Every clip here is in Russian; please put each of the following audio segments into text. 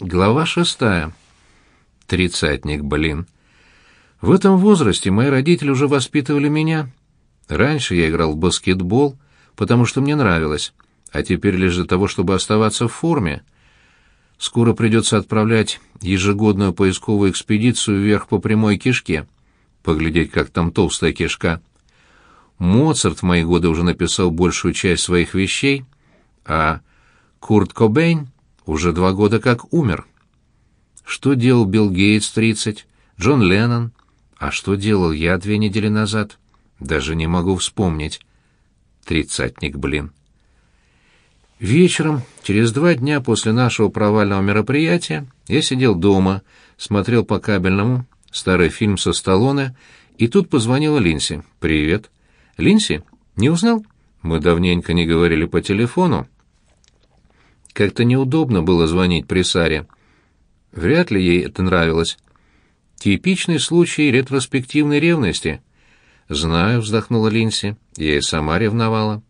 Глава шестая. Тридцатник, блин. В этом возрасте мои родители уже воспитывали меня. Раньше я играл в баскетбол, потому что мне нравилось, а теперь лишь для того, чтобы оставаться в форме. Скоро придется отправлять ежегодную поисковую экспедицию вверх по прямой кишке, поглядеть, как там толстая кишка. Моцарт в мои годы уже написал большую часть своих вещей, а Курт Кобейн уже два года как умер. Что делал Билл Гейтс в тридцать, Джон Леннон, а что делал я две недели назад? Даже не могу вспомнить. Тридцатник, блин. Вечером, через два дня после нашего провального мероприятия, я сидел дома, смотрел по кабельному старый фильм со Сталлоне, и тут позвонила Линси. «Привет». «Линси? Не узнал?» Мы давненько не говорили по телефону. Как-то неудобно было звонить при Саре. Вряд ли ей это нравилось. Типичный случай ретроспективной ревности. «Знаю», — вздохнула Линси, — «я и сама ревновала».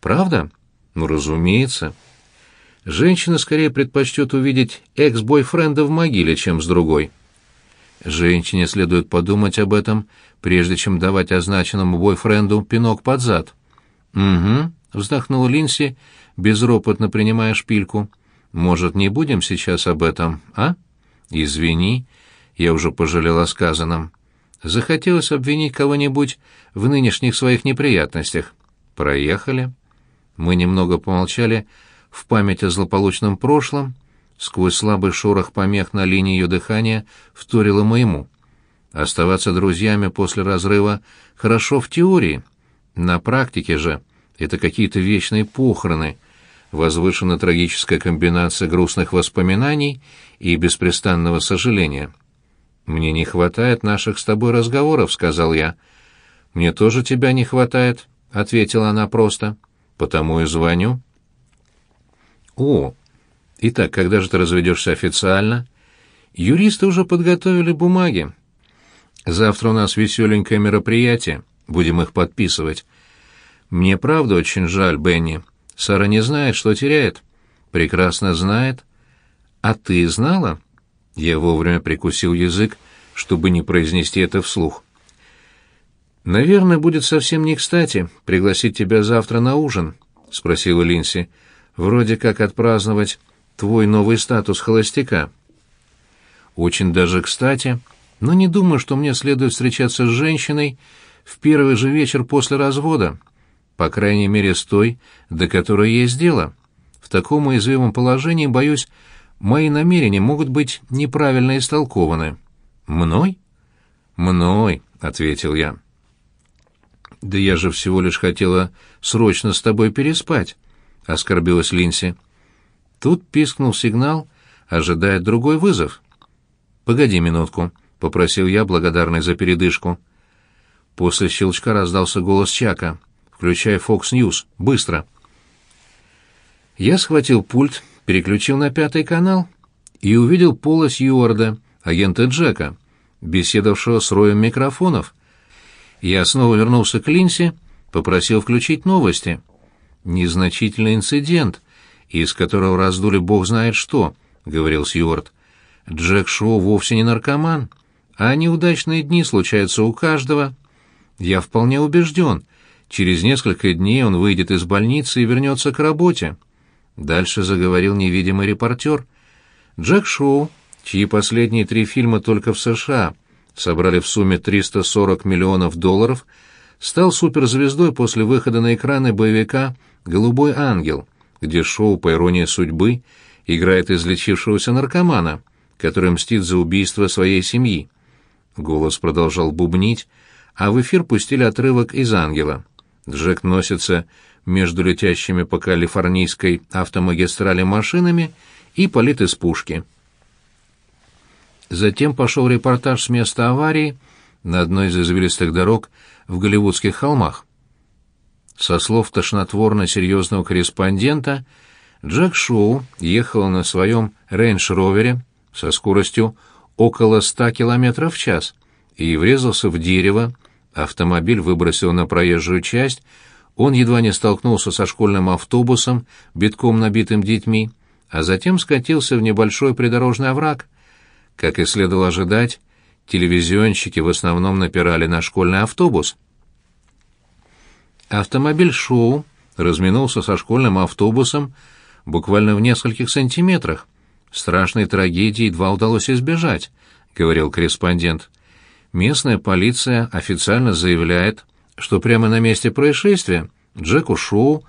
«Правда?» «Ну, разумеется». Женщина скорее предпочтет увидеть экс-бойфренда в могиле, чем с другой. Женщине следует подумать об этом, прежде чем давать означенному бойфренду пинок под зад. «Угу», — вздохнула Линси, безропотно принимая шпильку. «Может, не будем сейчас об этом, а?» «Извини», — я уже пожалел о сказанном. Захотелось обвинить кого-нибудь в нынешних своих неприятностях. Проехали. Мы немного помолчали в память о злополучном прошлом, сквозь слабый шорох помех на линии ее дыхания вторило моему. Оставаться друзьями после разрыва хорошо в теории. На практике же это какие-то вечные похороны, возвышенно трагическая комбинация грустных воспоминаний и беспрестанного сожаления. «Мне не хватает наших с тобой разговоров», — сказал я. «Мне тоже тебя не хватает», — ответила она просто. «Потому и звоню». «О, итак, когда же ты разведешься официально?» «Юристы уже подготовили бумаги. Завтра у нас веселенькое мероприятие, будем их подписывать. Мне правда очень жаль, Бенни. Сара не знает, что теряет. Прекрасно знает. А ты знала?» Я вовремя прикусил язык, чтобы не произнести это вслух. «Наверное, будет совсем не кстати пригласить тебя завтра на ужин», — спросила Линси. «Вроде как отпраздновать твой новый статус холостяка». «Очень даже кстати, но не думаю, что мне следует встречаться с женщиной в первый же вечер после развода, по крайней мере с той, до которой есть дело. В таком уязвимом положении, боюсь, мои намерения могут быть неправильно истолкованы. Мной? Мной, ответил я. Да я же всего лишь хотела срочно с тобой переспать, оскорбилась Линси. Тут пискнул сигнал, ожидая другой вызов. Погоди минутку, попросил я, благодарный за передышку. После щелчка раздался голос Чака. «Включай Fox News. Быстро!» Я схватил пульт переключил на пятый канал и увидел Пола Сьюарда, агента Джека, беседовавшего с роем микрофонов. Я снова вернулся к Линси, попросил включить новости. «Незначительный инцидент, из которого раздули бог знает что», — говорил Сьюард. «Джек Шоу вовсе не наркоман, а неудачные дни случаются у каждого. Я вполне убежден, через несколько дней он выйдет из больницы и вернется к работе». Дальше заговорил невидимый репортер. Джек Шоу, чьи последние три фильма только в США собрали в сумме 340 миллионов долларов, стал суперзвездой после выхода на экраны боевика «Голубой ангел», где Шоу, по иронии судьбы, играет излечившегося наркомана, который мстит за убийство своей семьи. Голос продолжал бубнить, а в эфир пустили отрывок из «Ангела». Джек носится между летящими по калифорнийской автомагистрали машинами и палит из пушки. Затем пошел репортаж с места аварии на одной из извилистых дорог в Голливудских холмах. Со слов тошнотворно-серьезного корреспондента, Джек Шоу ехал на своем рейндж-ровере со скоростью около 100 км в час и врезался в дерево, автомобиль выбросил на проезжую часть, он едва не столкнулся со школьным автобусом, битком набитым детьми, а затем скатился в небольшой придорожный овраг. Как и следовало ожидать, телевизионщики в основном напирали на школьный автобус. Автомобиль «Шоу» разминулся со школьным автобусом буквально в нескольких сантиметрах. Страшной трагедии едва удалось избежать, говорил корреспондент. Местная полиция официально заявляет, что прямо на месте происшествия Джеку Шоу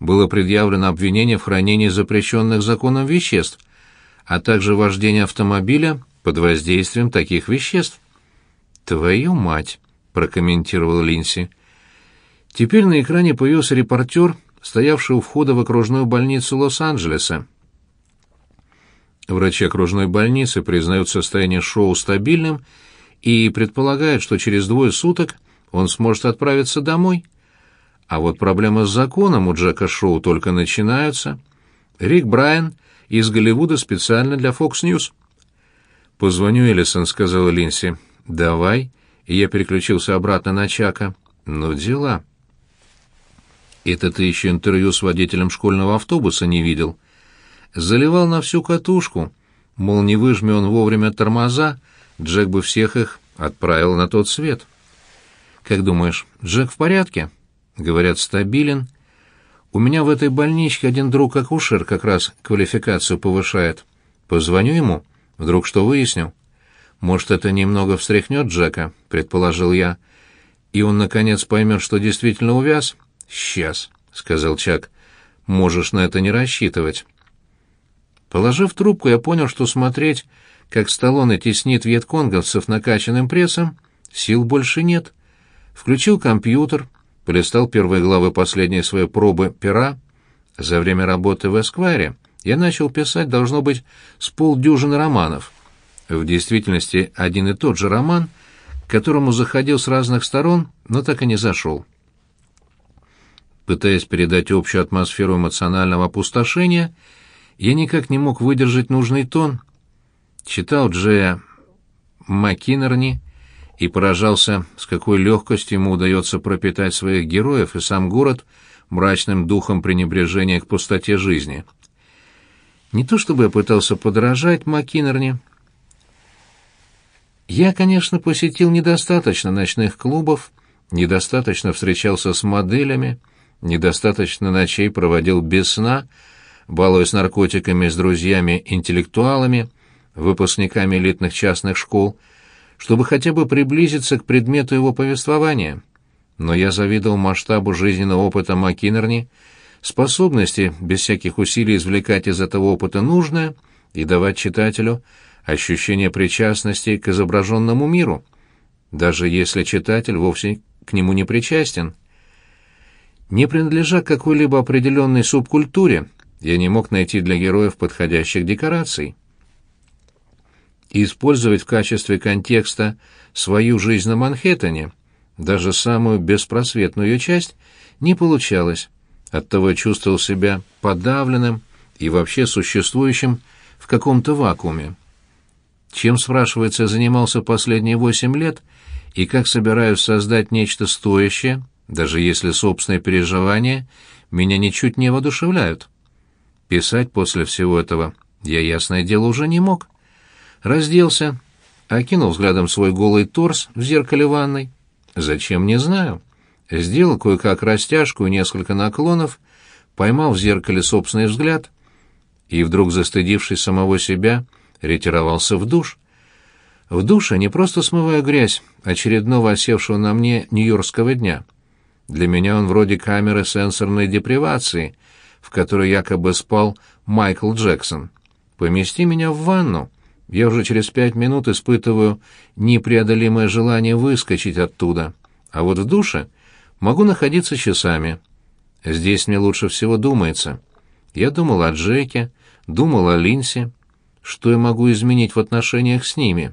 было предъявлено обвинение в хранении запрещенных законом веществ, а также вождении автомобиля под воздействием таких веществ. «Твою мать!» — прокомментировал Линси. Теперь на экране появился репортер, стоявший у входа в окружную больницу Лос-Анджелеса. Врачи окружной больницы признают состояние Шоу стабильным и предполагают, что через двое суток он сможет отправиться домой. А вот проблемы с законом у Джека Шоу только начинаются. Рик Брайан из Голливуда специально для Fox News. «Позвоню Эллисон», — сказала Линси. «Давай». И я переключился обратно на Чака. «Ну, дела». «Это ты еще интервью с водителем школьного автобуса не видел?» Заливал на всю катушку. Мол, не выжми он вовремя тормоза, Джек бы всех их отправил на тот свет. «Как думаешь, Джек в порядке?» Говорят, стабилен. У меня в этой больничке один друг-акушер как раз квалификацию повышает. Позвоню ему, вдруг что выясню. Может, это немного встряхнет Джека, предположил я. И он, наконец, поймет, что действительно увяз. Сейчас, сказал Чак. Можешь на это не рассчитывать. Положив трубку, я понял, что смотреть, как Сталлоне теснит вьетконговцев накачанным прессом, сил больше нет. Включил компьютер, полистал первые главы последней своей пробы пера. За время работы в Эсквайре я начал писать, должно быть, с полдюжины романов. В действительности один и тот же роман, к которому заходил с разных сторон, но так и не зашел. Пытаясь передать общую атмосферу эмоционального опустошения, я никак не мог выдержать нужный тон. Читал Джея Маккинерни и поражался, с какой легкостью ему удается пропитать своих героев и сам город мрачным духом пренебрежения к пустоте жизни. Не то чтобы я пытался подражать Маккинерне. Я, конечно, посетил недостаточно ночных клубов, недостаточно встречался с моделями, недостаточно ночей проводил без сна, балуясь наркотиками с друзьями-интеллектуалами, выпускниками элитных частных школ — чтобы хотя бы приблизиться к предмету его повествования. Но я завидовал масштабу жизненного опыта Маккинерни, способности без всяких усилий извлекать из этого опыта нужное и давать читателю ощущение причастности к изображенному миру, даже если читатель вовсе к нему не причастен. Не принадлежа к какой-либо определенной субкультуре, я не мог найти для героев подходящих декораций использовать в качестве контекста свою жизнь на Манхэттене, даже самую беспросветную ее часть, не получалось. Оттого я чувствовал себя подавленным и вообще существующим в каком-то вакууме. Чем, спрашивается, занимался последние восемь лет и как собираюсь создать нечто стоящее, даже если собственные переживания меня ничуть не воодушевляют. Писать после всего этого я, ясное дело, уже не мог разделся, окинул взглядом свой голый торс в зеркале ванной. Зачем, не знаю. Сделал кое-как растяжку и несколько наклонов, поймал в зеркале собственный взгляд и, вдруг застыдившись самого себя, ретировался в душ. В душе не просто смывая грязь очередного осевшего на мне нью-йоркского дня. Для меня он вроде камеры сенсорной депривации, в которой якобы спал Майкл Джексон. Помести меня в ванну, я уже через пять минут испытываю непреодолимое желание выскочить оттуда, а вот в душе могу находиться часами. Здесь мне лучше всего думается. Я думал о Джеке, думал о Линсе, что я могу изменить в отношениях с ними.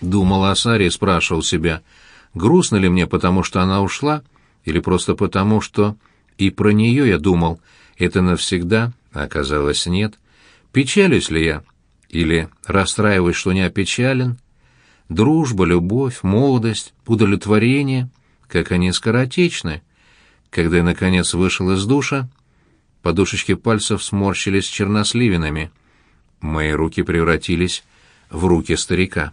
Думал о Саре и спрашивал себя, грустно ли мне, потому что она ушла, или просто потому, что и про нее я думал, это навсегда, оказалось нет. Печалюсь ли я? Или расстраиваясь, что не опечален? Дружба, любовь, молодость, удовлетворение, как они скоротечны. Когда я, наконец, вышел из душа, подушечки пальцев сморщились черносливинами. Мои руки превратились в руки старика.